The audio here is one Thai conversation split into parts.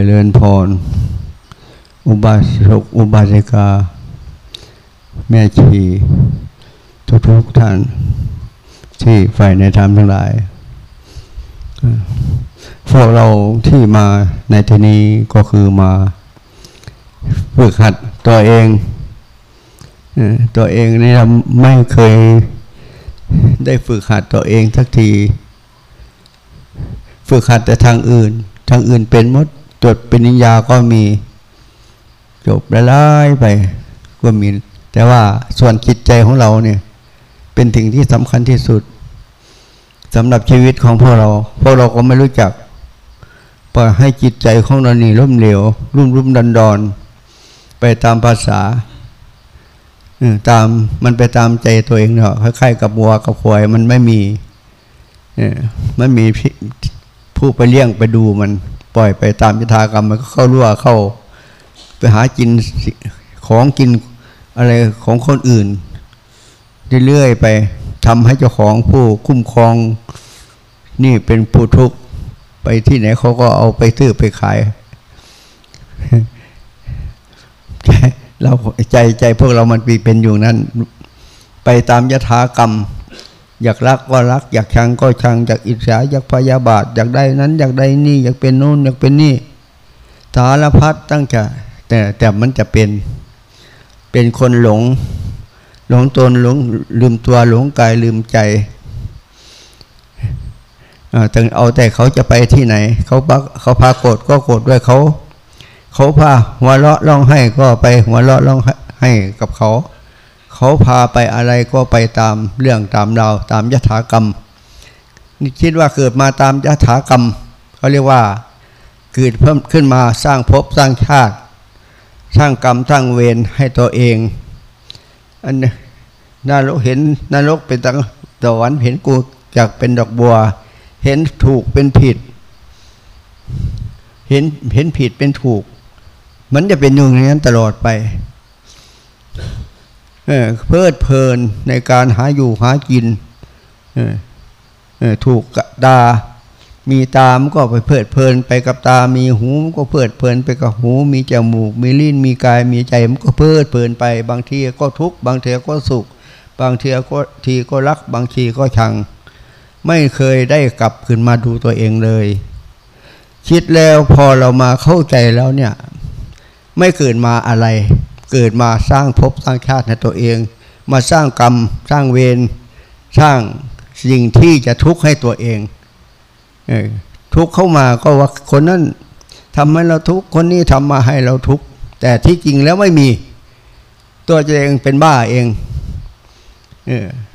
เจริญพร อุบาสกอุบาสิกา แม่ชีทุกทุกท่าน ที่ใฝ่ในธรรมทั้งหลาย พวกเราที่มาในที่นี้ก็คือมาฝึกหัดตัวเอง ตัวเองนี่เราไม่เคยได้ฝึกหัดตัวเองสักที ฝึกหัดแต่ทางอื่น ทางอื่นเป็นมด จดเป็นนิยาก็มีจบละลายไปก็มี แต่ว่าส่วนจิตใจของเราเนี่ย เป็นสิ่งที่สำคัญที่สุดสำหรับชีวิตของพวกเรา พวกเราก็ไม่รู้จักปล่อยให้จิตใจของเรานี่ล่มเหลวรุ่มรุ่มดันดอนไปตามภาษาตามมันไปตามใจตัวเองเนาะคล้ายๆกับวัวกับควายมันไม่มีมันมีผู้ไปเลี้ยงไปดูมัน ปล่อยไปตามยถากรรมมันก็เข้ารั่วเข้า ไปหากินของกินอะไรของคนอื่น เรื่อยๆไปทำให้เจ้าของผู้คุ้มครองนี่เป็นผู้ทุกข์ไปที่ไหนเขาก็เอาไปซื้อไปขายเราใจใจพวกเรามันปีเป็นอยู่นั้น ไปตามยถากรรม อยากรักก็รัก อยากชังก็ชัง อยากอิจฉาอยากพยาบาท อยากได้นั้น อยากได้นี่ อยากเป็นโน้นอยากเป็นนี่สารพัดตั้งใจแต่แต่มันจะเป็นเป็นคนหลง หลงตนหลงลืมตัวหลงกายลืมใจถึงเอาแต่เขาจะไปที่ไหน เขาเขาพาโกรธก็โกรธด้วยเขา เขาพาหัวเราะร้องให้ก็ไปหัวเราะร้องให้กับเขา เขาพาไปอะไรก็ไปตามเรื่องตามเราตามยถากรรม นี่คิดว่าเกิดมาตามยถากรรมเขาเรียกว่าเกิดเพิ่มขึ้นมาสร้างภพสร้างชาติ สร้างกรรมสร้างเวรให้ตัวเอง อันนรกเห็นนรกเป็นตังสวรรค์เห็นกูจากเป็นดอกบัว เห็นถูกเป็นผิด เห็นเห็นผิดเป็นถูก มันจะเป็นอย่างนี้ตลอดไป เพลิดเพลินในการหาอยู่หากินถูกตา มีตามก็ไปเพลิดเพลินไปกับตา มีหูก็เพลิดเพลินไปกับหู มีจมูก มีลิ้น มีกาย มีใจ มันก็เพลิดเพลินไป บางทีก็ทุกข์ บางทีก็สุข บางทีก็ทีก็รัก บางทีก็ชัง ไม่เคยได้กลับขึ้นมาดูตัวเองเลย คิดแล้วพอเรามาเข้าใจแล้วเนี่ย ไม่เกิดมาอะไร เกิดมาสร้างภพสร้างชาติในตัวเอง มาสร้างกรรมสร้างเวรสร้างสิ่งที่จะทุกข์ให้ตัวเองทุกข์เข้ามาก็ว่าคนนั้นทำให้เราทุกข์คนนี้ทำมาให้เราทุกข์แต่ที่จริงแล้วไม่มี ตัวเองเป็นบ้าเอง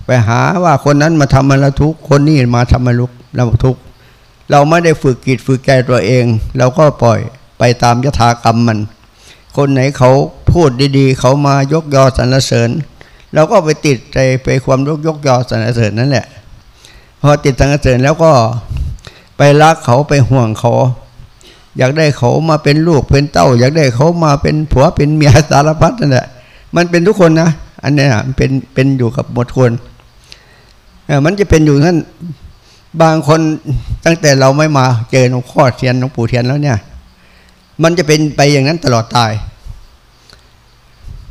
ไปหาว่าคนนั้นมาทำให้เราทุกข์คนนี้มาทำให้เราทุกข์เราไม่ได้ฝึกกิจฝึกใจตัวเอง เราก็ปล่อยไปตามยถากรรมมัน คนไหนเขา พูดดีๆ เขามายกยอสรรเสริญเราก็ไปติดใจไปความยกยกยอสรรเสริญนั่นแหละพอติดสรรเสริญแล้วก็ไปรักเขาไปห่วงเขา อยากได้เขามาเป็นลูกเป็นเต้า อยากได้เขามาเป็นผัวเป็นเมียสารพัดนั่นแหละมันเป็นทุกคนนะอันนี้เป็นเป็นอยู่กับหมดคนมันจะเป็นอยู่นั้นบางคนตั้งแต่เราไม่มาเจอหลวงพ่อเทียนหลวงปู่เทียนแล้วเนี่ย มันจะเป็นไปอย่างนั้นตลอดตาย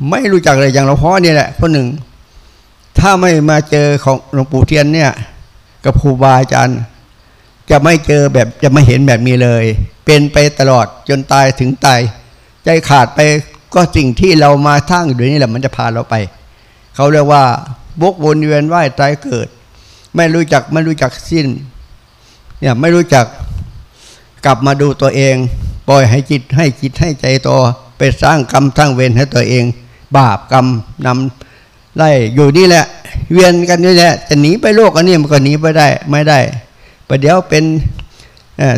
ไม่รู้จักเลยอย่างหลวงพ่อเนี่ยแหละคนหนึ่ง ถ้าไม่มาเจอของหลวงปู่เทียนเนี่ย กับครูบาอาจารย์ จะไม่เจอแบบจะไม่เห็นแบบนี้เลย เป็นไปตลอดจนตายถึงตายใจขาดไปก็สิ่งที่เรามาทั้งอยู่นี่แหละมันจะพาเราไป เขาเรียกว่าบกวนเวียนว่ายตายเกิด ไม่รู้จักไม่รู้จักสิ้น เนี่ยไม่รู้จักกลับมาดูตัวเอง ปล่อยให้จิตให้จิตให้ใจต่อไปสร้างกรรมสร้างเวรให้ตัวเอง บาปกรรมนำไล่อยู่นี่แหละ เวียนกันนี่แหละจะหนีไปโลกอันนี้มันก็หนีไปได้ไม่ได้ประเดี๋ยวเป็น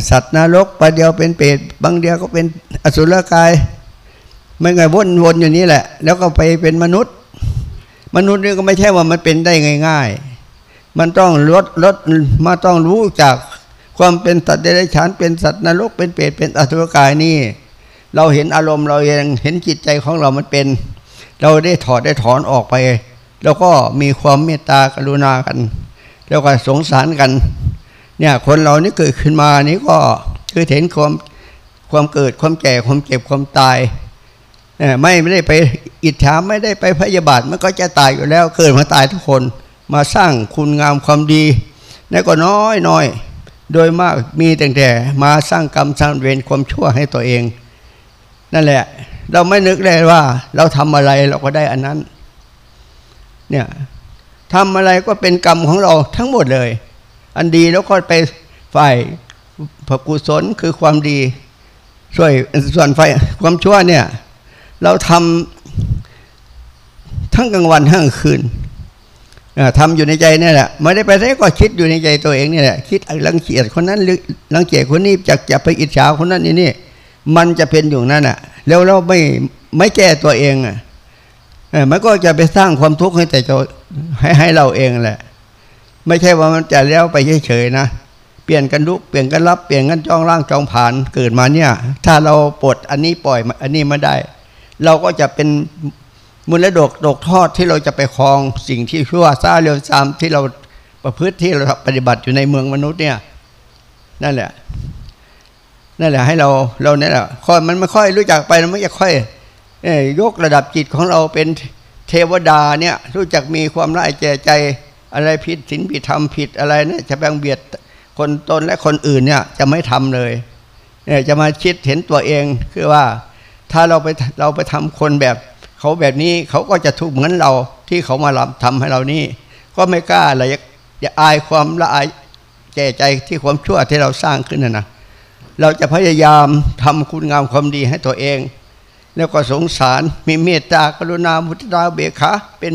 สัตว์นรกประเดี๋ยวเป็นเปรตบางเดียวก็เป็นอสุรกายไม่ไงวนวนอยู่นี่แหละ แล้วก็ไปเป็นมนุษย์ มนุษย์นี่ก็ไม่ใช่ว่ามันเป็นได้ง่าย ๆ มันต้องลดลดมาต้องรู้จากความเป็นสัตว์เดรัจฉานเป็นสัตว์นรกเป็นเปรตเป็นอสุรกายนี่ เราเห็นอารมณ์เราเองเห็นจิตใจของเรามันเป็น เราได้ถอดได้ถอนออกไป แล้วก็มีความเมตตากรุณากัน แล้วก็สงสารกัน เนี่ยคนเรานี่เกิดขึ้นมานี้ก็คือเห็นความความเกิดความแก่ความเจ็บความตายเอ่อไม่ไม่ได้ไปอิจฉาไม่ได้ไปพยาบาทมันก็จะตายอยู่แล้วเกิดมาตายทุกคนมาสร้างคุณงามความดีแล้วก็น้อยน้อยโดยมากมีแต่แต่มาสร้างกรรมสร้างเวรความชั่วให้ตัวเอง นั่นแหละ เราไม่นึกเลยว่า เราทำอะไรเราก็ได้อันนั้น เนี่ยทำอะไรก็เป็นกรรมของเราทั้งหมดเลย อันดีแล้วก็ไปฝ่ายพระกุศลคือความดี ช่วยส่วนฝ่ายความชั่วเนี่ย เราทำทั้งกลางวันทั้งกลางคืนทำอยู่ในใจนี่แหละไม่ได้ไปไหนก็คิดอยู่ในใจตัวเองนี่แหละคิดรังเกียจคนนั้นหรือรังเกียจคนนี้จะจะไปอิจฉาคนนั้นนี่นี่มันจะเป็นอยู่นั่นแหละ แล้วเราไม่ไม่แก้ตัวเองอะมันก็จะไปสร้างความทุกข์ให้แต่ตัวให้ให้เราเองแหละ ไม่ใช่ว่ามันจะแล้วไปเฉยๆนะเปลี่ยนกันลุกเปลี่ยนกันรับเปลี่ยนกันจ้องร่างจองผ่านเกิดมาเนี่ย ถ้าเราปลดอันนี้ปล่อยอันนี้มาได้ เราก็จะเป็นมูลดกดกทอดที่เราจะไปครองสิ่งที่ชั่วซาเร็วซามที่เราประพฤติที่เราปฏิบัติอยู่ในเมืองมนุษย์เนี่ย นั่นแหละ นั่นแหละให้เราเราเนี่ยแหละค่อยมันไม่ค่อยรู้จักไปมันไม่จะค่อยยกระดับจิตของเราเป็นเทวดาเนี่ยรู้จักมีความละอายแก่ใจอะไรผิดศีลผิดธรรมผิดอะไรเนี่ยจะแบ่งเบียดคนตนและคนอื่นเนี่ยจะไม่ทำเลยเนี่ยจะมาคิดเห็นตัวเองคือว่าถ้าเราไปเราไปทำคนแบบเขาแบบนี้เขาก็จะทุกข์เหมือนเราที่เขามาทำให้เรานี่ ก็ไม่กล้าอะไรอย่าอายความละอายแก่ใจที่ความชั่วที่เราสร้างขึ้นนะนะ เราจะพยายามทำคุณงามความดีให้ตัวเอง แล้วก็สงสารมีเมตตากรุณามุทิตาเบกขา เป็น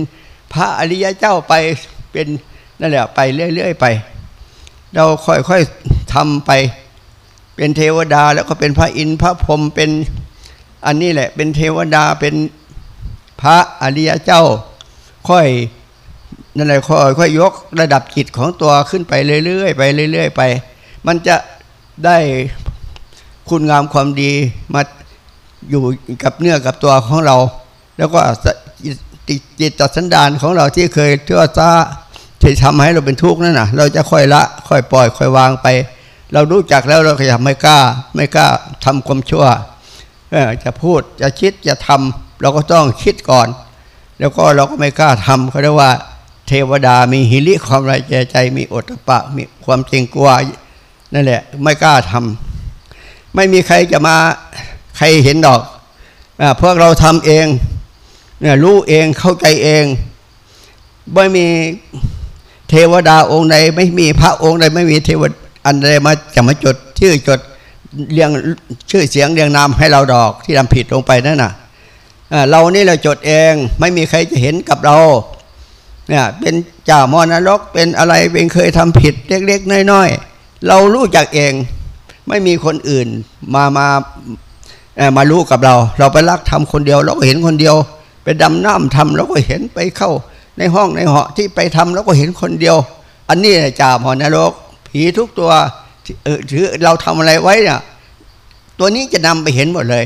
พระอริยเจ้าไปเป็นนั่นแหละไปเรื่อยๆไป เราค่อยๆทำไป เป็นเทวดาแล้วก็เป็นพระอินทร์พระพรหมเป็นอันนี้แหละ เป็นเทวดาเป็นพระอริยเจ้า ค่อยนั่นแหละค่อยค่อยยกระดับจิตของตัวขึ้นไปเรื่อยๆไปเรื่อย ๆ ไป มันจะได้ คุณงามความดีมาอยู่กับเนื้อกับตัวของเรา แล้วก็จิตตัดสันดานของเราที่เคยเชื่อซาที่ทำให้เราเป็นทุกข์นั่นน่ะ เราจะค่อยละ ค่อยปล่อย ค่อยวางไป เรารู้จักแล้วเราก็จะไม่กล้า ไม่กล้าทำความชั่วจะพูดจะคิดจะทำเราก็ต้องคิดก่อน แล้วก็เราก็ไม่กล้าทำเขาเรียกว่า เทวดามีหิริความไรใจใจ มีอดปะ มีความเจงกลัวนั่นแหละ ไม่กล้าทำ ไม่มีใครจะมาใครเห็นดอกอพวกเราทำเองเนี่ยรู้เองเข้าใจเอง ไม่มีเทวดาองค์ใดไม่มีพระองค์ใดไม่มีเทวดาอันใดมาจะมาจดชื่อจดเรียงชื่อเสียงเรียงนามให้เราดอกที่ทำผิดลงไปนั่นน่ะเรานี่เราจดเองไม่มีใครจะเห็นกับเราเนี่ยเป็นจ้ามอนรกเป็นอะไรเป็นเคยทำผิดเล็กๆน้อยๆเรารู้จักเอง ไม่มีคนอื่นมามามารู้กับเรา เราไปรักทำคนเดียว เราก็เห็นคนเดียว ไปดำน้ำทำเราก็เห็นไปเข้า ในห้องในเหาะที่ไปทำเราก็เห็นคนเดียว อันนี้จ่ามอนรก ผีทุกตัวเออถือเราทำอะไรไว้เนี่ยตัวนี้จะนำไปเห็นหมดเลย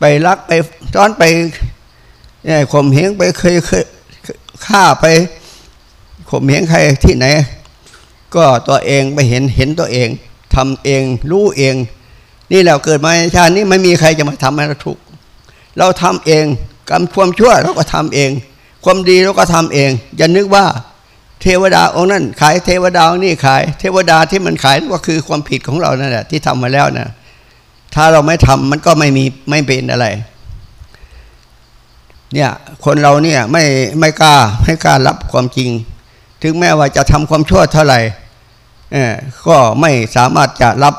ไปรักไปต้อนไปข่มเหงไปเคยเคยฆ่าไปข่มเหงใครที่ไหน ก็ตัวเองไปเห็นเห็นตัวเอง ทำเองรู้เอง นี่เราเกิดมาในชาตินี้ไม่มีใครจะมาทำให้เราทุกข์เราทำเองกรรมความชั่วเราก็ทำเอง ความดีเราก็ทำเอง อย่านึกว่าเทวดาองค์นั้นขายเทวดานี้ขาย เทวดาที่มันขายก็คือความผิดของเรานั่นแหละที่ทำมาแล้วนะถ้าเราไม่ทำมันก็ไม่มีไม่เป็นอะไร เนี่ยคนเราเนี่ยไม่ไม่กล้าไม่กล้ารับความจริง ถึงแม้ว่าจะทำความชั่วเท่าไหร่ ก็ไม่สามารถจะรับ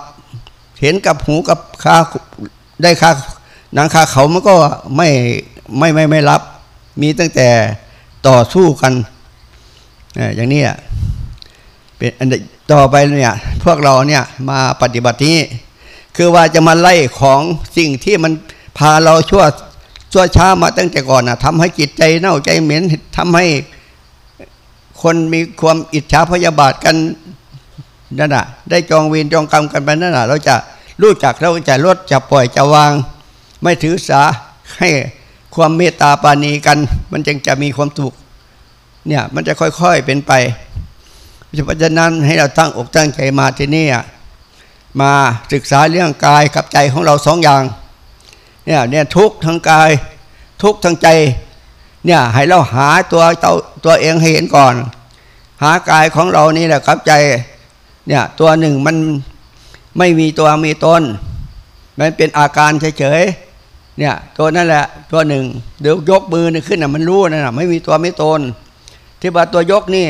เห็นกับหูกับค่าได้ค่าหนังค่าเขามันก็ไม่ไม่ไม่ไม่รับ มีตั้งแต่ต่อสู้กันอย่างนี้เป็นอันต่อไปเนี่ยพวกเราเนี่ยมาปฏิบัตินี้ คือว่าจะมาไล่ของสิ่งที่มันพาเราชั่วชั่วช้ามาตั้งแต่ก่อนนะทำให้จิตใจเน่าใจเหม็นทำให้คนมีความอิจฉาพยาบาทกัน นั่นน่ะ ได้จองเวรจองกรรมกันไปนั่นน่ะ เราจะรู้จักเราจะลดจะปล่อยจะวาง ไม่ถือสาให้ความเมตตาปานีกัน มันจึงจะมีความสุขเนี่ยมันจะค่อยๆเป็นไปเพราะฉะนั้นให้เราตั้งอกตั้งใจมาที่นี่มาศึกษาเรื่องกายกับใจของเราสองอย่างเนี่ยเนี่ยทุกข์ทางกาย ทุกข์ทางใจเนี่ยให้เราหาตัวตัวตัวเองให้เห็นก่อน หากายของเรานี่แหละครับใจ เนี่ยตัวหนึ่งมันไม่มีตัวมีตนมันเป็นอาการเฉยๆเนี่ยตัวนั่นแหละ ตัวหนึ่งเดี๋ยวยกมือนี่ขึ้นน่ะมันรู้นั่นน่ะไม่มีตัวไม่ตน ที่ว่าตัวยกนี่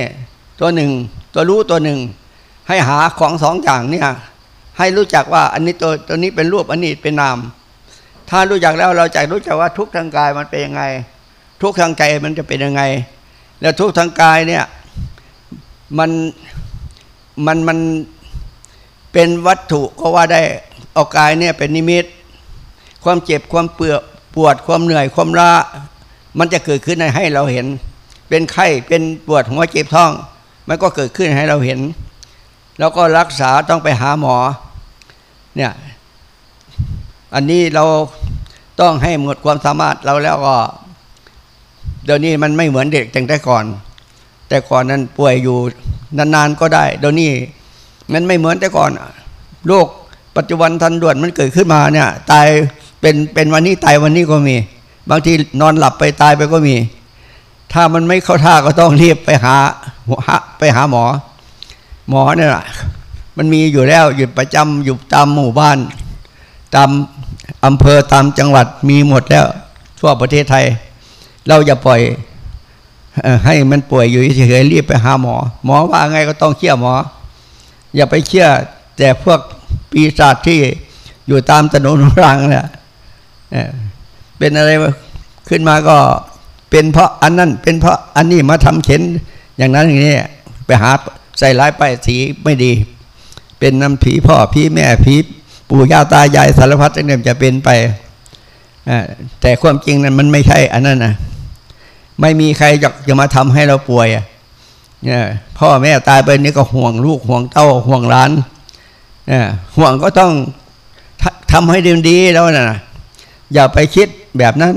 ตัวหนึ่งตัวรู้ตัวหนึ่ง ให้หาของสองอย่างเนี่ยให้รู้จักว่าอันนี้ตัวตัวนี้เป็นรูปอันนี้เป็นนาม ถ้ารู้จักแล้วเราจะรู้จักว่าทุกทางกายมันเป็นยังไง ทุกทางใจมันจะเป็นยังไง แล้วทุกทางกายเนี่ยมัน มันมันเป็นวัตถุก็ว่าได้เอากายเนี่ยเป็นนิมิต ความเจ็บความเปื่อปวดความเหนื่อยความล้ามันจะเกิดขึ้นให้เราเห็น เป็นไข้เป็นปวดหัวเจ็บท้อง มันก็เกิดขึ้นให้เราเห็น แล้วก็รักษาต้องไปหาหมอเนี่ยอันนี้เราต้องให้หมดความสามารถเราแล้วก็ เดี๋ยวนี้มันไม่เหมือนเด็กแต่งแต่ก่อน แต่ก่อนนั้นป่วยอยู่นานๆก็ได้เดี๋ยวนี้มันไม่เหมือนแต่ก่อนโรคปัจจุบันทันด่วนมันเกิดขึ้นมาเนี่ย ตายเป็นเป็นวันนี้ตายวันนี้ก็มี บางทีนอนหลับไปตายไปก็มี ถ้ามันไม่เข้าท่าก็ต้องรีบไปหาไปหาหมอ หมอเนี่ยมันมีอยู่แล้วอยู่ประจำอยู่ตามหมู่บ้าน ตามอำเภอตามจังหวัดมีหมดแล้วทั่วประเทศไทย เราอย่าปล่อย ให้มันป่วยอยู่เฉยๆรีบไปหาหมอ หมอว่าไงก็ต้องเชื่อหมอ อย่าไปเชื่อ แต่พวกปีศาจที่อยู่ตามถนนรางเนี่ยเป็นอะไรขึ้นมาก็เป็นเพราะอันนั้น เป็นเพราะอันนี้มาทำเข็นอย่างนั้นอย่างนี้ไปหาใส่ร้ายไปสีไม่ดี เป็นน้ำผีพ่อผีแม่ผีปู่ย่าตายายสารพัดเนี่จะเป็นไปแต่ความจริงนั้นมันไม่ใช่อันนั้นนะ ไม่มีใครอยากจะมาทำให้เราป่วยเนี่ยพ่อแม่ตายไปนี่ก็ห่วงลูกห่วงเต้าห่วงหลานเนี่ยห่วงก็ต้องทำให้ดีดีแล้วนะอย่าไปคิดแบบนั้น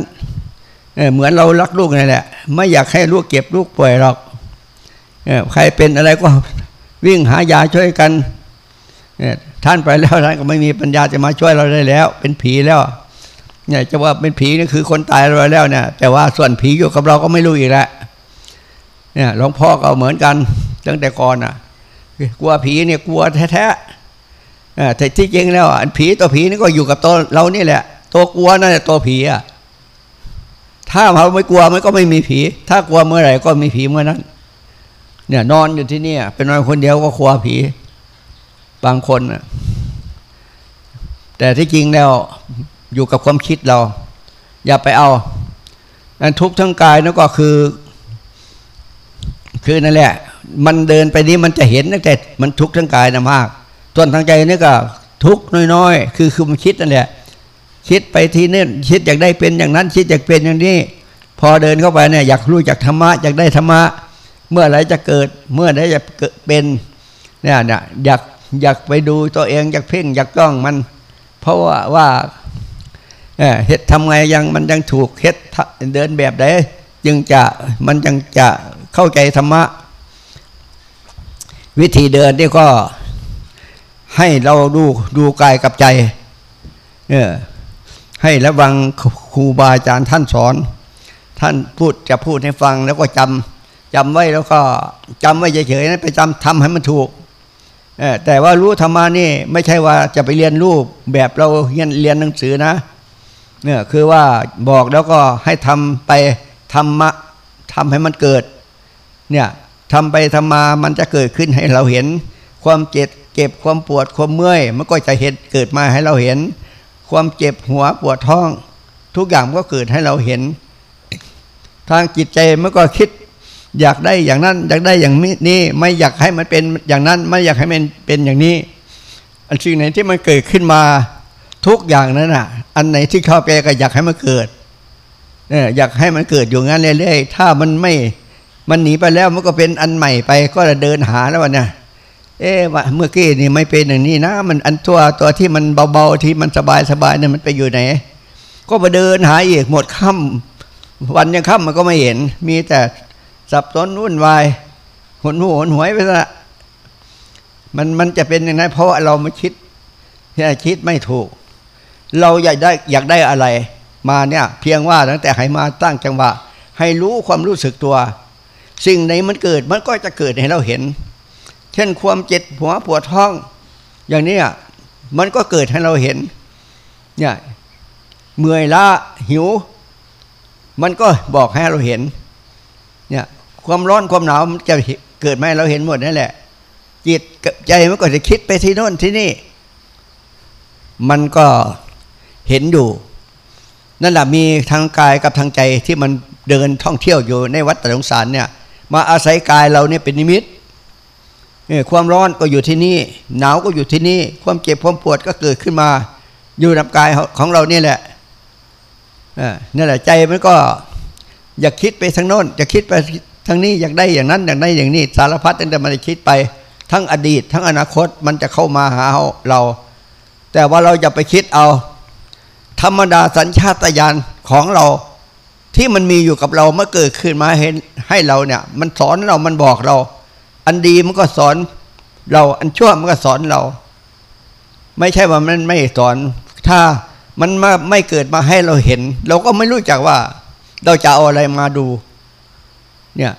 เหมือนเรารักลูกนี่แหละ ไม่อยากให้ลูกเก็บลูกป่วยหรอกใครเป็นอะไรก็วิ่งหายาช่วยกันท่านไปแล้วท่านก็ไม่มีปัญญาจะมาช่วยเราได้แล้ว เป็นผีแล้ว เนี่ยจะว่าเป็นผีนี่คือคนตายไปแล้วเนี่ย แต่ว่าส่วนผีอยู่กับเราก็ไม่รู้อีกแล้วเนี่ยหลวงพ่อก็เหมือนกันตั้งแต่ก่อนอะ กลัวผีเนี่ยกลัวแท้ๆแต่ที่จริงแล้วผีตัวผีนี่ก็อยู่กับตัวเรานี่แหละ ตัวกลัวนั่นแหละตัวผีอะถ้าเราไม่กลัวมันก็ไม่มีผี ถ้ากลัวเมื่อไหร่ก็มีผีเมื่อนั้น เนี่ย นอนอยู่ที่นี่เป็นนอนคนเดียวก็กลัวผี บางคนอะแต่ที่จริงแล้ว อยู่กับความคิดเรา อย่าไปเอาอันทุกข์ทั้งกายนั่นก็คือ คือนั่นแหละ มันเดินไปนี้มันจะเห็นแต่มันทุกข์ทั้งกายนะมากส่วนทางใจนี่ก็ทุกข์น้อยๆ คือคือมันคิดนั่นแหละ คิดไปทีนี่คิดอยากได้เป็นอย่างนั้น คิดอยากเป็นอย่างนี้ พอเดินเข้าไปเนี่ยอยากรู้จากธรรมะอยากได้ธรรมะ เมื่อไรจะเกิด เมื่อไรจะเกิดเป็นเนี่ยเนี่ยอยากอยากไปดูตัวเองอยากเพ่งอยากจ้องมัน เพราะว่าว่า เฮ็ดทำไงยังมันยังถูกเฮ็ดเดินแบบใดจึงจะมันยังจะเข้าใจธรรมะ วิธีเดินนี่ก็ให้เราดูดูกายกับใจเนี่ยให้ระวังครูบาอาจารย์ท่านสอน ท่านพูดจะพูดให้ฟังแล้วก็จำจำไว้แล้วก็จำไว้เฉยๆนะไปจำทำให้มันถูกแต่ว่ารู้ธรรมานี่ไม่ใช่ว่าจะไปเรียนรู้แบบเราเรียนเรียนหนังสือนะ เนี่ยคือว่าบอกแล้วก็ให้ทำไปธรรมะทำให้มันเกิด เนี่ยทำไปทำมามันจะเกิดขึ้นให้เราเห็น ความเจ็บเจ็บความปวดความเมื่อย มันก็จะเห็นเกิดมาให้เราเห็น ความเจ็บหัวปวดท้อง ทุกอย่างก็เกิดให้เราเห็น ทางจิตใจมันก็คิด อยากได้อย่างนั้น อยากได้อย่างนี้ไม่อยากให้มันเป็นอย่างนั้น ไม่อยากให้มันเป็นอย่างนี้ อันสิ่งไหนที่มันเกิดขึ้นมา ทุกอย่างนั้นอะ อันไหนที่เข้าไปก็อยากให้มันเกิดเนี่ยอยากให้มันเกิดอยู่งั้นเรื่อยๆถ้ามันไม่มันหนีไปแล้วมันก็เป็นอันใหม่ไปก็จะเดินหาแล้วเนี่ยเอ๊ะเมื่อกี้นี่ไม่เป็นอย่างนี้นะ มันอันตัวตัวที่มันเบาๆที่มันสบายๆเนี่ยมันไปอยู่ไหน ก็มาเดินหาอีกหมดค่ำวันยังค่ำมันก็ไม่เห็น มีแต่สับสนวุ่นวายหนหัวหนหวยไปซะมันมันจะเป็นอย่างนั้นเพราะเราไมาคิดเนี่คิดไม่ถูก เราอยากได้อยากได้อะไรมาเนี่ยเพียงว่าตั้งแต่ให้มาตั้งจังหวะ ให้รู้ความรู้สึกตัว สิ่งไหนมันเกิดมันก็จะเกิดให้เราเห็น เช่นความเจ็บหัวปวดท้อง อย่างนี้มันก็เกิดให้เราเห็นเนี่ยเมื่อยล้าหิว มันก็บอกให้เราเห็นเนี่ยความร้อนความหนาวมันจะเกิดมาให้เราเห็นหมดนั่นแหละ จิตกับใจมันก็จะคิดไปที่โน่นที่นี่ มันก็ เห็นอยู่ นั่นแหละมีทางกายกับทางใจที่มันเดินท่องเที่ยวอยู่ในวัดตสงสารเนี่ย มาอาศัยกายเราเนี่ยเป็นนิมิตเนี่ยความร้อนก็อยู่ที่นี่ หนาวก็อยู่ที่นี่ ความเจ็บความปวดก็เกิดขึ้นมา อยู่ในกายของเรานี่แหละนั่นแหละใจมันก็อยากคิดไปทางโน้นอยากคิดไปทางนี้อยากได้อย่างนั้นอยากได้อย่างนี้ สารพัดตั้งแต่มันคิดไป ทั้งอดีต ทั้งอนาคตมันจะเข้ามาหาเรา แต่ว่าเราจะไปคิดเอา ธรรมดาสัญชาตญาณของเรา ที่มันมีอยู่กับเราเมื่อเกิดขึ้นมาเห็นให้เราเนี่ย มันสอนเรามันบอกเรา อันดีมันก็สอน เราอันชั่วมันก็สอนเรา ไม่ใช่ว่ามันไม่สอน ถ้ามันมาไม่เกิดมาให้เราเห็น เราก็ไม่รู้จักว่า เราจะเอาอะไรมาดู เนี่ย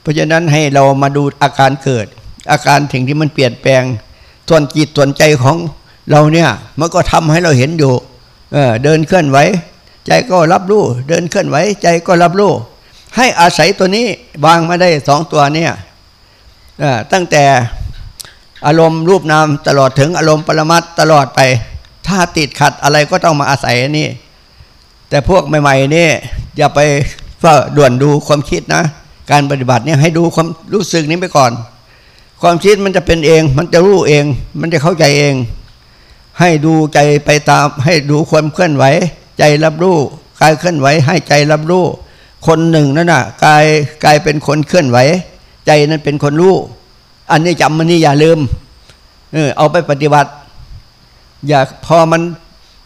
เพราะฉะนั้นให้เรามาดูอาการเกิด อาการถึงที่มันเปลี่ยนแปลงส่วนจิตส่วนใจของ เราเนี่ยมันก็ทำให้เราเห็นอยู่เเดินเคลื่อนไหวใจก็รับรู้ เดินเคลื่อนไหวใจก็รับรู้ ให้อาศัยตัวนี้วางมาได้สองตัวเนี่ยตั้งแต่อารมณ์รูปนามตลอดถึงอารมณ์ปรมัตตลอดไป ถ้าติดขัดอะไรก็ต้องมาอาศัยนี่ แต่พวกใหม่ๆนี่อย่าไปเฝ้าด่วนดูความคิดนะ การปฏิบัติเนี่ยให้ดูความรู้สึกนี้ไปก่อน ความคิดมันจะเป็นเอง มันจะรู้เอง มันจะเข้าใจเอง ให้ดูใจไปตาม ให้ดูความเคลื่อนไหว ใจรับรู้กายเคลื่อนไหว ให้ใจรับรู้คนหนึ่งนั่นน่ะกายกายเป็นคนเคลื่อนไหว ใจนั้นเป็นคนรู้อันนี้จำมันนี่อย่าลืมเออเอาไปปฏิบัติ อย่าพอมัน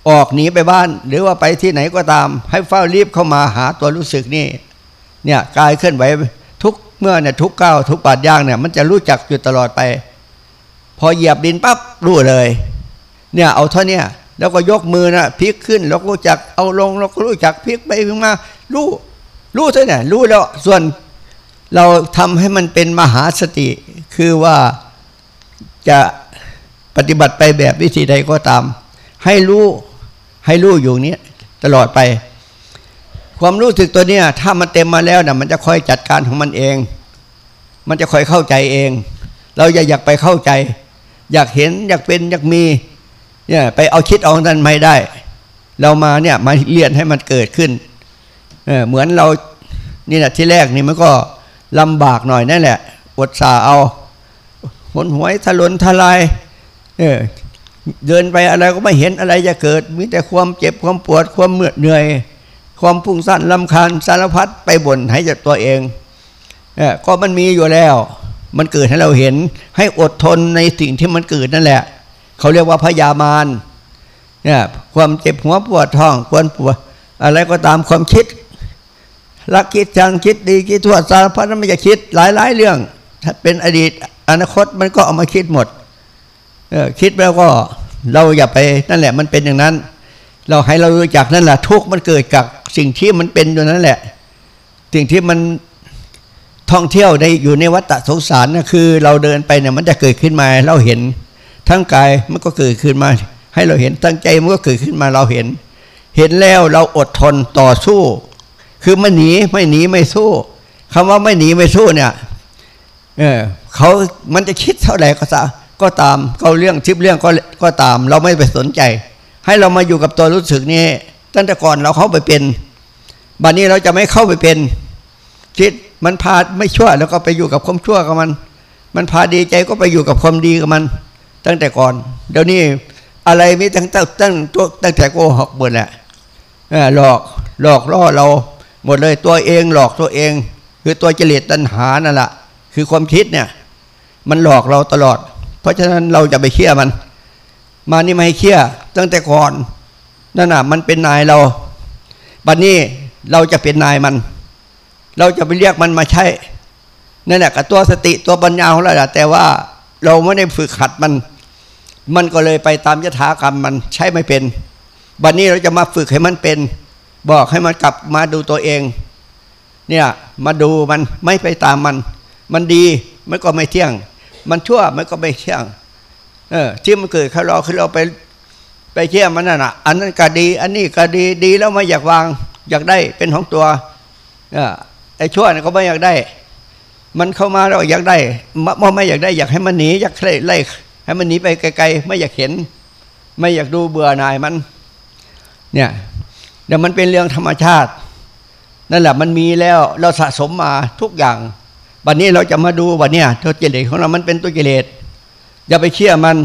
ออกหนีไปบ้าน หรือว่าไปที่ไหนก็ตาม ให้เฝ้ารีบเข้ามาหาตัวรู้สึกนี่ เนี่ยกายเคลื่อนไหวทุกเมื่อเนี่ยทุกก้าวทุกบาดย่างเนี่ย มันจะรู้จักอยู่ตลอดไป พอเหยียบดินปั๊บรู้เลย เนี่ยเอาเท่านี้แล้วก็ยกมือนะพลิกขึ้นเราก็รู้จักเอาลงเราก็รู้จักพลิกไปพลิกมารู้รู้เท่านี้รู้แล้วส่วนเราทำให้มันเป็นมหาสติ คือว่าจะปฏิบัติไปแบบวิธีใดก็ตาม ให้รู้ให้รู้อยู่นี้ตลอดไป ความรู้สึกตัวเนี้ยถ้ามันเต็มมาแล้วนะมันจะค่อยจัดการของมันเอง มันจะค่อยเข้าใจเอง เราอย่าอยากไปเข้าใจ อยากเห็นอยากเป็นอยากมี เนี่ยไปเอาคิดเอานั้นไม่ได้ เรามาเนี่ยมาเรียนให้มันเกิดขึ้นเเหมือนเรานี่แหละที่แรกนี่มันก็ลำบากหน่อยนั่นแหละอดสาเอาหนหวยทะลนทลายเออเดินไปอะไรก็ไม่เห็นอะไรจะเกิด มีแต่ความเจ็บความปวดความเมื่อเหนื่อย ความพุ่งสั้นลำคาญสารพัดไปบ่นให้จากตัวเองเออก็มันมีอยู่แล้ว มันเกิดให้เราเห็น ให้อดทนในสิ่งที่มันเกิดนั่นแหละ เขาเรียกว่าพยามารเนี่ยความเจ็บหัวปวดท้องควรปวดอะไรก็ตามความคิดรักคิดจังคิดดีคิดทั่วสารพัดมันจะคิดหลาย ๆ เรื่อง ถ้าเป็นอดีตอนาคตมันก็เอามาคิดหมดคิดแล้วก็เราอย่าไปนั่นแหละ มันเป็นอย่างนั้น เราให้เรารู้จักนั่นแหละทุกมันเกิดจากสิ่งที่มันเป็นอยู่นั่นแหละ สิ่งที่มันท่องเที่ยวในอยู่ในวัฏสงสารนะคือ เราเดินไปเนี่ยมันจะเกิดขึ้นมาเราเห็น ทั้งกายมันก็เกิดขึ้นมา ให้เราเห็นทั้งใจมันก็เกิดขึ้นมาเราเห็น เห็นแล้วเราอดทนต่อสู้ คือไม่หนีไม่หนีไม่สู้คำว่าไม่หนีไม่สู้เนี่ยเออเขามันจะคิดเท่าไหร่ก็ซะก็ตามเขาเรื่องชิปเรื่องก็ก็ตาม เราไม่ไปสนใจ ให้เรามาอยู่กับตัวรู้สึกนี้ตั้งแต่ก่อนเราเข้าไปเป็นบัดนนี้เราจะไม่เข้าไปเป็นคิดมันพาไม่ชั่วแล้วก็ไปอยู่กับความชั่วกับมัน มันพาดีใจก็ไปอยู่กับความดีกับมัน ตั้งแต่ก่อน เดี๋ยวนี้อะไรมีตั้งตั้งตั้งตั้งแต่โกหกหมดแหละหลอกหลอกล่อเราหมดเลยตัวเองหลอกตัวเอง คือตัวเจริญตัณหานั่นแหละคือความคิดเนี่ย มันหลอกเราตลอด เพราะฉะนั้นเราจะไปเคี่ยมัน มานี่ไม่ให้เคี่ยตั้งแต่ก่อนนั่นน่ะ มันเป็นนายเราบัดนนี้เราจะเป็นนายมัน เราจะไปเรียกมันมาใช้นั่นแหละกับตัวสติตัวปัญญาของเราแต่ว่าเราไม่ได้ฝึกขัดมัน มันก็เลยไปตามยถากรรมมันใช้ไม่เป็นวันนี้เราจะมาฝึกให้มันเป็น บอกให้มันกลับมาดูตัวเอง เนี่ยมาดูมันไม่ไปตามมัน มันดีมันก็ไม่เที่ยง มันชั่วมันก็ไม่เที่ยง เออ ที่มันเกิดขึ้นเราคือเราไป ไปเชื่อมันนั่นอะ อันนั้นก็ดี อันนี้ก็ดีดีแล้วไม่อยากวาง อยากได้เป็นของตัว เออไอ้ชั่วนี่ก็ไม่อยากได้ มันเข้ามาเราอยากได้ม่ไม่อยากได้ อยากให้มันหนีอยากไล่ไล่ ให้มันหนีไปไกลๆ ไม่อยากเห็น ไม่อยากดูเบื่อหน่ายมัน เนี่ยเดี๋ยวมันเป็นเรื่องธรรมชาติ นั่นแหละมันมีแล้วเราสะสมมาทุกอย่างวันนี้เราจะมาดูวันนี้ตัวกิเลสของเรามันเป็นตัวกิเลสอย่าไปเชื่อมัน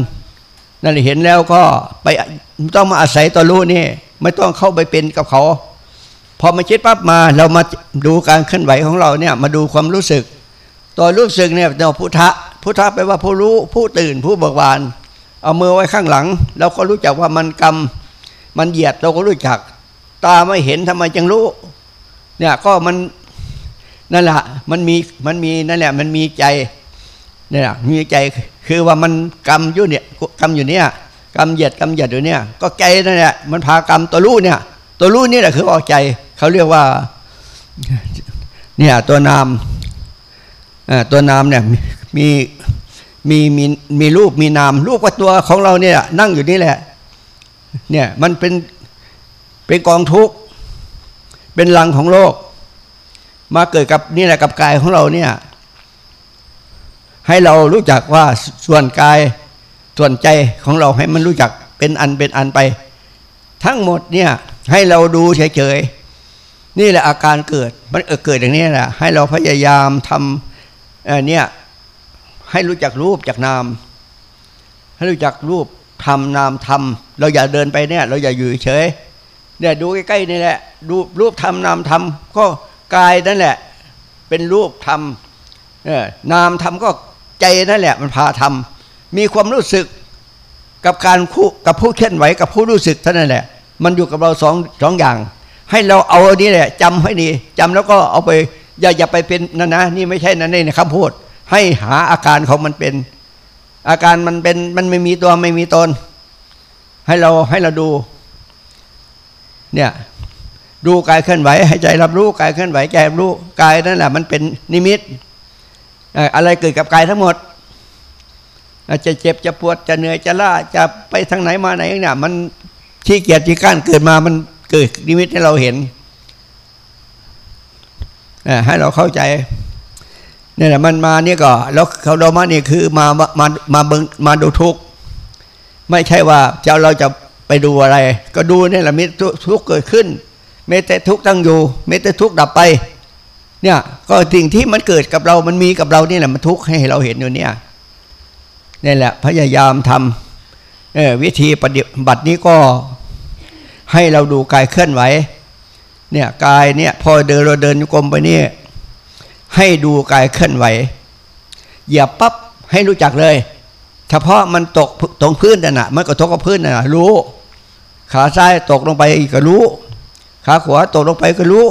นั่นเห็นแล้วก็ไปต้องมาอาศัยตัวรู้นี่ ไม่ต้องเข้าไปเป็นกับเขา พอมาคิดปั๊บมาเรามาดูการเคลื่อนไหวของเราเนี่ย มาดูความรู้สึก ตัวรู้สึกเนี่ยเราพุทธะ พุทธะแปลว่าผู้รู้ผู้ตื่นผู้เบิกบาน เอามือไว้ข้างหลัง เราก็รู้จักว่ามันกรรมมันเหยียดเราก็รู้จัก ตาไม่เห็นทำไมจึงรู้ เนี่ยก็มันนั่นแหละมันมีมันมีนั่นแหละมันมีใจเนี่ยมีใจคือว่ามันกรรมอยู่เนี่ยกรรมอยู่เนี่ยกรรมเหยียดกรรมเหยียดอยู่เนี่ย ก็ใจนั่นแหละมันพากรรมตัวรู้เนี่ย ตัวรู้นี่แหละคือออกใจเขาเรียกว่าเนี่ยตัวนามตัวนามเนี่ย มีมีมีมีรูปมีนามรูปว่าตัวของเราเนี่ย นั่งอยู่นี่แหละ เนี่ยมันเป็นเป็นกองทุกข์เป็นลังของโลก มาเกิดกับนี่แหละกับกายของเราเนี่ย ให้เรารู้จักว่าส่วนกายส่วนใจของเราให้มันรู้จักเป็นอันเป็นอันไป ทั้งหมดเนี่ย ให้เราดูเฉยๆนี่แหละอาการเกิดมันเกิดอย่างนี้แหละให้เราพยายามทำเนี่ย ให้รู้จักรูปจากนาม ให้รู้จักรูปทำนามทำเราอย่าเดินไปเนี่ย เราอย่าอยู่เฉยเนี่ยดูใกล้ๆนี่แหละรูปรูปทำนามทำก็กายนั่นแหละ เป็นรูปทำนามทำก็ใจนั่นแหละ มันพาทำมีความรู้สึกกับการคู่กับผู้เคลื่อนไหวกับผู้รู้สึกเท่านั้นแหละ มันอยู่กับเราสองสองอย่าง ให้เราเอาอันนี้แหละจำให้ดีจำแล้วก็เอาไป อย่าอย่าไปเป็นนั่นนะนี่ไม่ใช่นั่นนี่คำพูด ให้หาอาการของมันเป็น อาการมันเป็นมันไม่มีตัวไม่มีตน ให้เราให้เราดู เนี่ยดูกายเคลื่อนไหวให้ใจรับรู้กายเคลื่อนไหวใจรับรู้กายนั่นแหละมันเป็นนิมิต อะไรเกิดกับกายทั้งหมดจะเจ็บจะปวดจะเหนื่อยจะล้าจะไปทางไหนมาไหนเนี่ยมันขี้เกียจขี้ก้านเกิดมามันเกิดนิมิตให้เราเห็นให้เราเข้าใจ นี่แหละมันมาเนี่ยก็แล้วเขาเรามาเนี่ยคือมามามาเบิงมาดูทุกข์ไม่ใช่ว่าเจ้าเราจะไปดูอะไร ก็ดูนี่แหละมีทุกข์เกิดขึ้นเมตแต่ทุกข์ตั้งอยู่เมตแต่ทุกข์ดับไป เนี่ยก็สิ่งที่มันเกิดกับเรามันมีกับเรานี่แหละมันทุกข์ให้เราเห็นอยู่เนี่ยนี่แหละพยายามทำวิธีปฏิบัตินี้ก็ให้เราดูกายเคลื่อนไหวเนี่ยกายเนี่ยพอเดินเราเดินกลมไปเนี่ย ให้ดูกายเคลื่อนไหวอย่าปั๊บให้รู้จักเลย เฉพาะมันตกตรงพื้นน่ะมันก็ตกกับพื้นน่ะรู้ ขาซ้ายตกลงไปก็รู้ ขาขวาตกลงไปก็รู้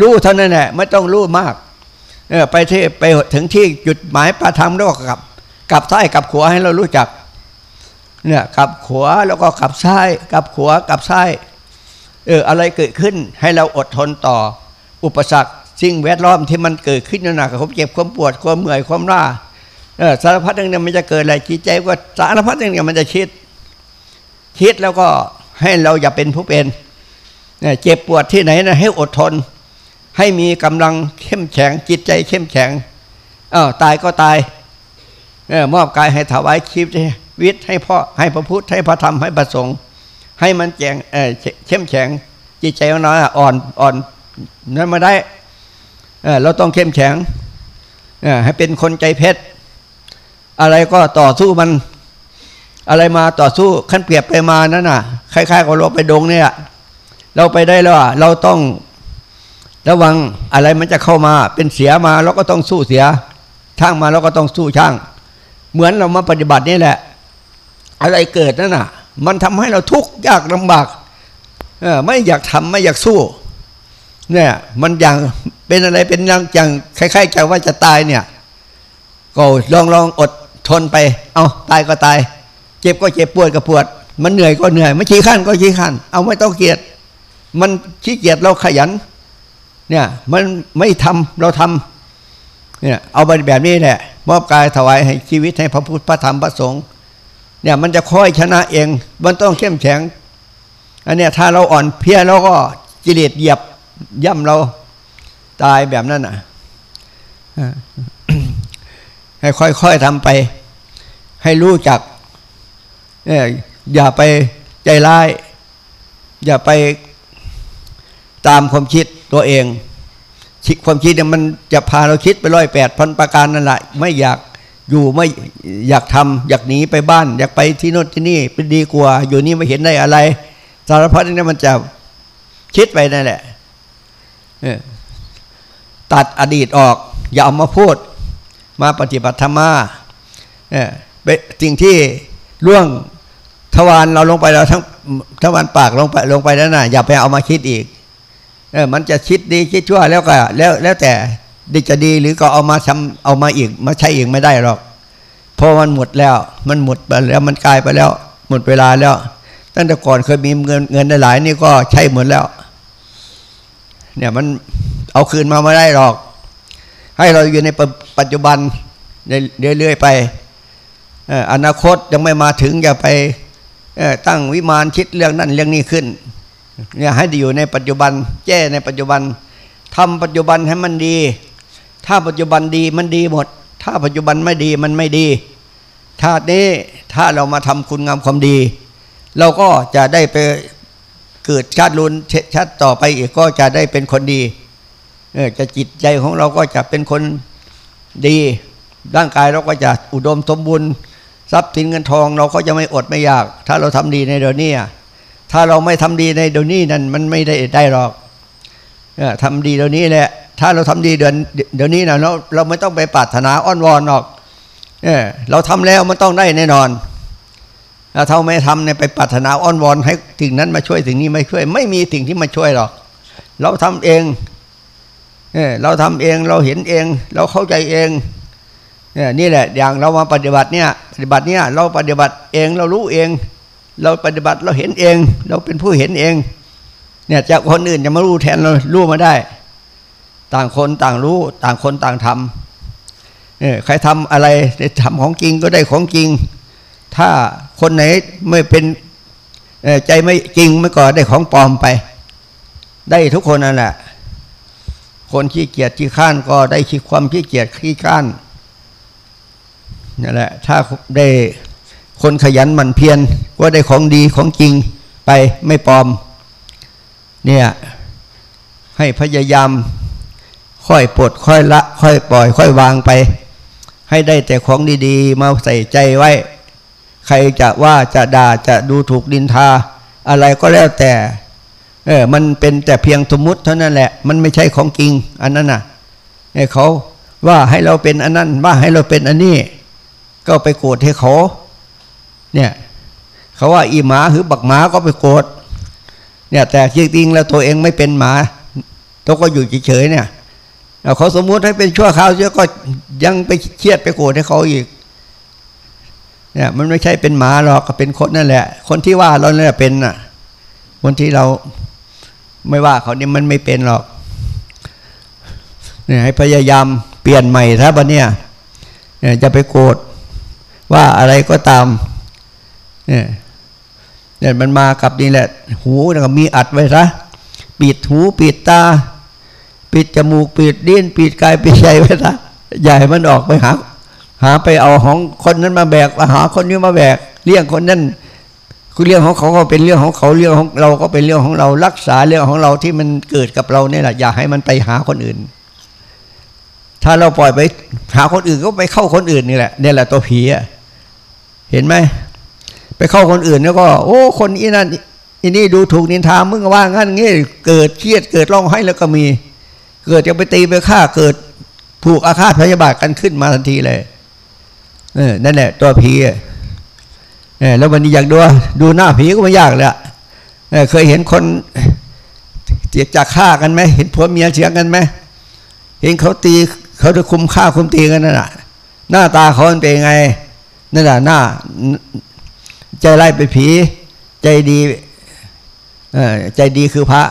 รู้เท่านั้นแหละไม่ต้องรู้มากเออไปที่ไปถึงที่จุดหมายปลาธรรมแล้วก็กลับกลับซ้ายกลับขวาให้เรารู้จัก เนี่ยกลับขวาแล้วก็กลับซ้ายกลับขวากลับซ้ายเอออะไรเกิดขึ้นให้เราอดทนต่อ อุปสรรค สิ่งแวดล้อมที่มันเกิดขึ้นหนักความเจ็บความปวดความเมื่อยความล้าสารพัดอย่างนี้มันจะเกิดอะไรจิตใจก็สารพัดอย่างนี้มันจะคิด คิดแล้วก็ให้เราอย่าเป็นผู้เป็นเจ็บปวดที่ไหนนะให้อดทน ให้มีกำลังเข้มแข็งจิตใจเข้มแข็งอ้าวตายก็ตายเออมอบกายให้ถวายชีวิตวิทย์ให้พ่อให้พระพุทธให้พระธรรมให้พระสงฆ์ให้มันแข็งเออเข้มแข็งจิตใจของเราอ่อนอ่อนนั้นมาได้ เราต้องเข้มแข็งให้เป็นคนใจเพชรอะไรก็ต่อสู้มัน อะไรมาต่อสู้ขั้นเปรียบไปมานั่นน่ะคล้ายๆกับเราไปดงเนี่ย เราไปได้แล้วเราต้องระวังอะไรมันจะเข้ามาเป็นเสียมาเราก็ต้องสู้เสียช่างมาเราก็ต้องสู้ช่าง เหมือนเรามาปฏิบัตินี่แหละ อะไรเกิดนั่นน่ะ มันทำให้เราทุกข์ยากลำบากเอไม่อยากทำไม่อยากสู้ เนี่ยมันอย่างเป็นอะไรเป็นอย่างอย่างคล้ายๆใจว่าจะตายเนี่ย ก็ลองลองอดทนไป เอาตายก็ตาย เจ็บก็เจ็บปวดก็ปวด มันเหนื่อยก็เหนื่อยไม่ขี้ขั้นก็ขี้ขั้นเอาไม่ต้องเกียด มันขี้เกียจเราขยัน เนี่ยมันไม่ทำเราทำเนี่ยเอาไปแบบนี้แหละมอบกายถวายให้ชีวิตให้พระพุทธพระธรรมพระสงฆ์เนี่ยมันจะค่อยชนะเอง มันต้องเข้มแข็งอันเนี้ยถ้าเราอ่อนเพลียเราก็กิเลสเหยียบ ย่ำเราตายแบบนั้นอะให้ค่อยๆทำไป ให้รู้จักอย่าไปใจร้าย อย่าไปตามความคิดตัวเองคิดความคิดเนี่ยมันจะพาเราคิดไปร้อยแปดพันประการนั่นแหละไม่อยากอยู่ไม่อยากทำอยากหนีไปบ้าน อยากไปที่โน่นที่นี่เป็นดีกว่า อยู่นี่ไม่เห็นได้อะไร สารพัดนี่มันจะคิดไปนั่นแหละ ตัดอดีตออก อย่าเอามาพูด มาปฏิบัติธรรมะเป็นสิ่งที่ล่วงทวารเราลงไปเราทั้งทวารปากลงไปลงไปแล้วนะอย่าไปเอามาคิดอีกเออมันจะคิดดีคิดชั่วแล้วก็ แล้วแล้วแต่ดีจะดีหรือก็เอามาทำเอามาอีกมาใช้อีกไม่ได้หรอกเพราะมันหมดแล้ว มันหมดไปแล้วมันกลายไปแล้ว หมดเวลาแล้ว ตั้งแต่ก่อนเคยมีเงินเงินหลายนี่ก็ใช้หมดแล้ว เนี่ยมันเอาคืนมาไม่ได้หรอก ให้เราอยู่ในปัจจุบันเรื่อยๆไปอนาคตยังไม่มาถึงอย่าไปตั้งวิมานคิดเรื่องนั้นเรื่องนี้ขึ้นเนี่ยให้อยู่ในปัจจุบันแก้ในปัจจุบันทำปัจจุบันให้มันดี ถ้าปัจจุบันดีมันดีหมด ถ้าปัจจุบันไม่ดีมันไม่ดีชาตินี้ถ้าเรามาทำคุณงามความดี เราก็จะได้ไป เกิดชาติรุนชาติต่อไปอีกก็จะได้เป็นคนดีเออจะจิตใจของเราก็จะเป็นคนดีร่างกายเราก็จะอุดมสมบูรณ์ทรัพย์สินเงินทองเราก็จะไม่อดไม่อยาก ถ้าเราทำดีในเดี๋ยวนี้ถ้าเราไม่ทำดีในเดี๋ยวนี้นั่นมันไม่ได้ได้หรอกทำดีเดี๋ยวนี้แหละ ถ้าเราทำดีเดือนเดี๋ยวนี้นะเราเราไม่ต้องไปปรารถนาอ้อนวอนหรอกเออเราทำแล้วมันต้องได้แน่นอน ถ้าเราไม่ทำเนี่ยไปปรารถนาอ้อนวอนให้สิ่งนั้นมาช่วยสิ่งนี้ไม่ช่วย ไม่มีสิ่งที่มาช่วยหรอก เราทำเองเออเราทำเองเราเห็นเอง เราเข้าใจเองเนี่ยนี่แหละ อย่างเรามาปฏิบัติเนี่ย ปฏิบัติเนี่ย เราปฏิบัติเองเรารู้เอง เราปฏิบัติเราเห็นเอง เราเป็นผู้เห็นเอง เนี่ยจากคนอื่นจะมารู้แทนเรารู้มาได้ ต่างคนต่างรู้ ต่างคนต่างทำเนี่ยใครทำอะไรทำของจริงก็ได้ของจริง ถ้าคนไหนไม่เป็นใจไม่จริงไม่ก่อได้ของปลอมไป ได้ทุกคนนั่นแหละคนขี้เกียจขี้ข้านก็ได้ขี้ความขี้เกียจขี้ข้านนั่นแหละ ถ้าได้คนขยันหมั่นเพียรว่าได้ของดีของจริงไปไม่ปลอม เนี่ย ให้พยายาม ค่อยปลดค่อยละ ค่อยปล่อย ค่อยวางไป ให้ได้แต่ของดี ๆ มาใส่ใจไว้ ใครจะว่าจะด่าจะดูถูกดินทา อะไรก็แล้วแต่ เออ มันเป็นแต่เพียงสมมติเท่านั้นแหละ มันไม่ใช่ของจริง อันนั้นน่ะให้เขาว่าให้เราเป็นอันนั้นว่าให้เราเป็นอันนี้ ก็ไปโกรธให้เขาเนี่ยเขาว่าอีหมาหรือบักหมาก็ไปโกรธเนี่ย แต่จริงๆแล้วตัวเองไม่เป็นหมาตัวก็อยู่เฉยๆเนี่ยเขาสมมุติให้เป็นชั่วคราวเยอะก็ยังไปเครียดไปโกรธให้เขาอีก เนี่ยมันไม่ใช่เป็นหมาหรอกก็เป็นคนนั่นแหละ คนที่ว่าเราเนี่ยเป็นน่ะ คนที่เราไม่ว่าเขาเนี่ยมันไม่เป็นหรอกเนี่ยให้พยายามเปลี่ยนใหม่ถ้าบันเนี่ยจะไปโกรธว่าอะไรก็ตามเนี่ยเนี่ยมันมากับนี่แหละ หูนะก็มีอัดไว้ซะปิดหูปิดตา ปิดจมูกปิดดิ้นปิดกายปิดใจไว้ซะใหญ่มันออกไปหา หาไปเอาของคนนั้นมาแบกมาหาคนนี้มาแบกเรื่องคนนั้นคือเรื่องของเขาก็เป็นเรื่องของเขาเรื่องของเราก็เป็นเรื่องของเรารักษาเรื่องของเราที่มันเกิดกับเราเนี่ยแหละอย่าให้มันไปหาคนอื่น ถ้าเราปล่อยไปหาคนอื่นก็ไปเข้าคนอื่นนี่แหละเนี่ยแหละตัวผีอะเห็นไหมไปเข้าคนอื่นแล้วก็ โอ้ คนอีนั่นอีนี่ดูถูกนินทามึงว่างั้นงี้เกิดเครียดเกิดร้องไห้แล้วก็มี เกิดจะไปตีไปฆ่าเกิดผูกอาฆาตพยาบาทกันขึ้นมาทันทีเลย เออนั่นแหละตัวผีเออแล้ววันนี้อยากดูดูหน้าผีก็ไม่ยากเลยเเคยเห็นคนเจียจากฆ่ากันไหมเห็นผัวเมียเฉียงกันไหมเห็นเขาตีเขาจะคุมฆ่าคุมตีกันนั่นแหะหน้าตาเขาเป็นไงนั่นแหละหน้าใจไล่ไปผี ใจดีเออใจดีคือพระ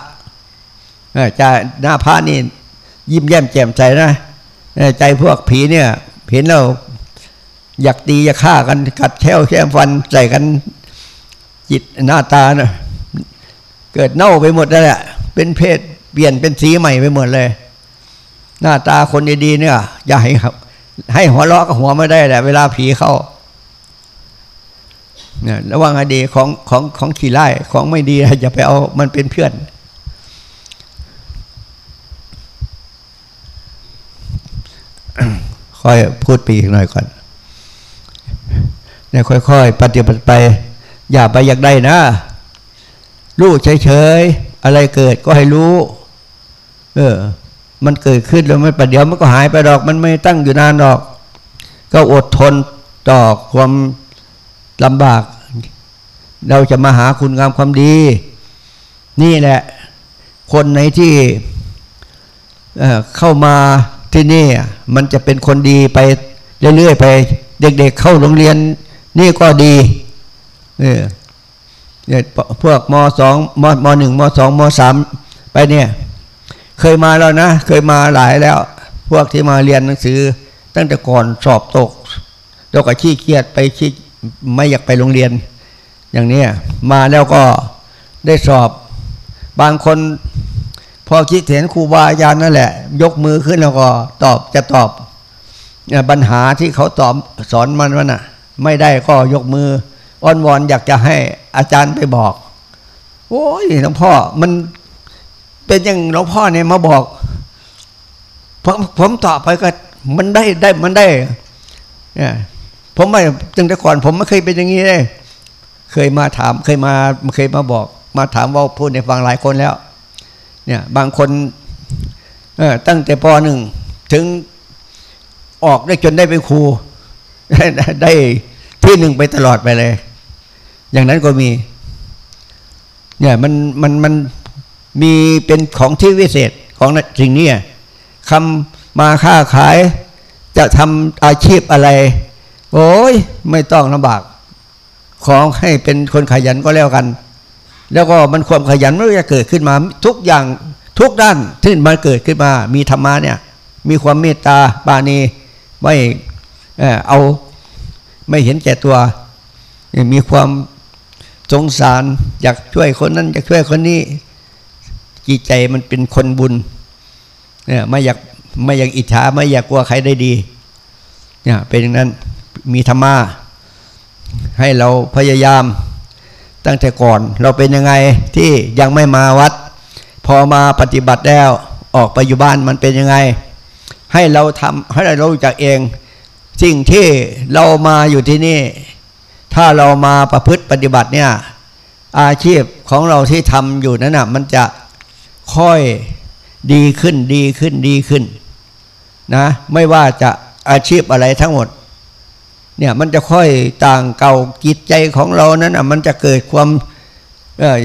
เออจหน้าพระนี่ยิ้มแย้มแจ่มใจนะใจพวกผีเนี่ยเห็นแล้ว อยากตีอยากฆ่ากันกัดแค้วแค้ฟันใส่กันจิตหน้าตาเนะเกิดเน่าไปหมดแล้วแหละเป็นเพศเปลี่ยนเป็นสีใหม่ไปหมดเลย หน้าตาคนดีๆเนี่ย อย่าให้ครับให้หัวเราะก็หัวไม่ได้แหละเวลาผีเข้าเนี่ยระวังให้ดีของของของขี้ไล่ของไม่ดีอย่าไปเอามันเป็นเพื่อน ค่อยพูดไปอีกหน่อยก่อน เนี่ยค่อย ๆ ปฏิบัติไป อย่าไปอยากได้นะรู้เฉยๆอะไรเกิดก็ให้รู้ เออ มันเกิดขึ้นแล้วมันประเดี๋ยวมันก็หายไปดอก มันไม่ตั้งอยู่นานดอก ก็อดทนต่อความลำบาก เราจะมาหาคุณงามความดี นี่แหละ คนในที่เเข้ามาที่นี่ มันจะเป็นคนดีไปเรื่อยๆไป เด็กๆเเข้าโรงเรียน นี่ก็ดีเนี่ยเนี่ยพวกมสองมมหนึ่งมสองมสามไปเนี่ย เคยมาแล้วนะ เคยมาหลายแล้ว พวกที่มาเรียนหนังสือ ตั้งแต่ก่อนสอบตกตกกับขี้เกียจไปขี้ไม่อยากไปโรงเรียน อย่างนี้มาแล้วก็ได้สอบ บางคนพอคิดเห็นครูบาอาจารย์นั่นแหละ ยกมือขึ้นแล้วก็ตอบจะตอบปัญหาที่เขาตอบสอนมันว่าน่ะ ไม่ได้ก็ยกมืออ้อนวอนอยากจะให้อาจารย์ไปบอก โอ้ยหลวงพ่อมันเป็นอย่างหลวงพ่อเนี่ยมาบอกผมผมตอบไปก็มันได้ได้มันได้เนี่ยผมไม่ตั้งแต่ก่อน ผมไม่เคยเป็นอย่างนี้เลยเคยมาถามเคยมาเคยมาบอก มาถามว่าพูดในฟังหลายคนแล้ว เนี่ย บางคนตั้งแต่ปหนึ่งถึงออกได้จนได้เป็นครู ได้ที่หนึ่งไปตลอดไปเลย อย่างนั้นก็มี เนี่ยมันมันมันมีเป็นของที่วิเศษของสิ่งนี้คำมาค้าขาย จะทำอาชีพอะไร โอ้ยไม่ต้องลำบาก ของให้เป็นคนขยันก็แล้วกัน แล้วก็มันความขยันมันจะเกิดขึ้นมา ทุกอย่างทุกด้านที่มันเกิดขึ้นมา มีธรรมะเนี่ย มีความเมตตาบานีไม่ เอาไม่เห็นแก่ตัว มีความสงสารอยากช่วยคนนั้นอยากช่วยคนนี้จิตใจมันเป็นคนบุญเนี่ยไม่อยากไม่อยากอิจฉาไม่อยากกลัวใครได้ดีเนี่ยเป็นอย่างนั้นมีธรรมะให้เราพยายามตั้งแต่ก่อน เราเป็นยังไงที่ยังไม่มาวัด พอมาปฏิบัติแล้วออกไปอยู่บ้านมันเป็นยังไง ให้เราทำให้เรารู้จักเอง สิ่งที่เรามาอยู่ที่นี่ ถ้าเรามาประพฤติปฏิบัติเนี่ย อาชีพของเราที่ทำอยู่นั้นนะมันจะค่อยดีขึ้นดีขึ้นดีขึ้นนะ ไม่ว่าจะอาชีพอะไรทั้งหมด เนี่ยมันจะค่อยต่างเก่าจิตใจของเรานั้นอะมันจะเกิดความ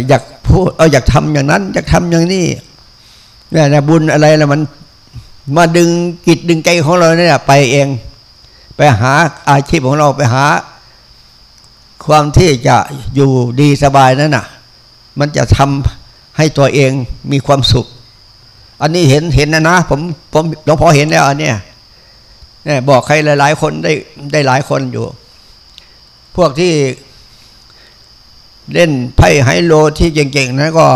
อยากพูดเอาอยากทำอย่างนั้นอยากทำอย่างนี้เนี่ยบุญอะไรแล้วมันมาดึงจิตดึงใจของเราเนี่ยไปเอง ไปหาอาชีพของเราไปหา ความที่จะอยู่ดีสบายนั่นน่ะ มันจะทำให้ตัวเองมีความสุข อันนี้เห็นเห็นนะนะผมผมหลวงพ่อเห็นแล้วอันเนี้ยเนี่ยบอกใครหลาย ๆ คนได้ได้หลายคนอยู่ พวกที่เล่นไพ่ไฮโลที่เก่งๆนั้นก็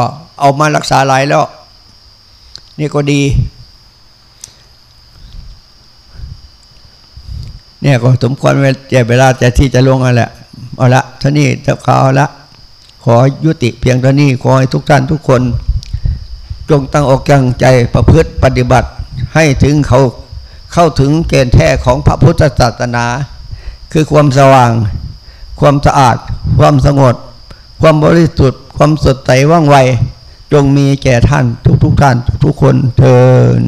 เอามารักษาหลายแล้ว นี่ก็ดี เนี่ยก็สมควรเวลาจะที่จะลงอะไรเอาละท่านี้จะข่าวละ ขอยุติเพียงเท่านี้ขอให้ทุกท่านทุกคน จงตั้งอกตั้งใจประพฤติปฏิบัติให้ถึงเขาเข้าถึงเกณฑ์แท้ของพระพุทธศาสนา คือความสว่าง ความสะอาด ความสงบความบริสุทธิ์ ความสดใสว่องไวจงมีแก่ท่านทุกๆทท่านทุกๆคนเทิน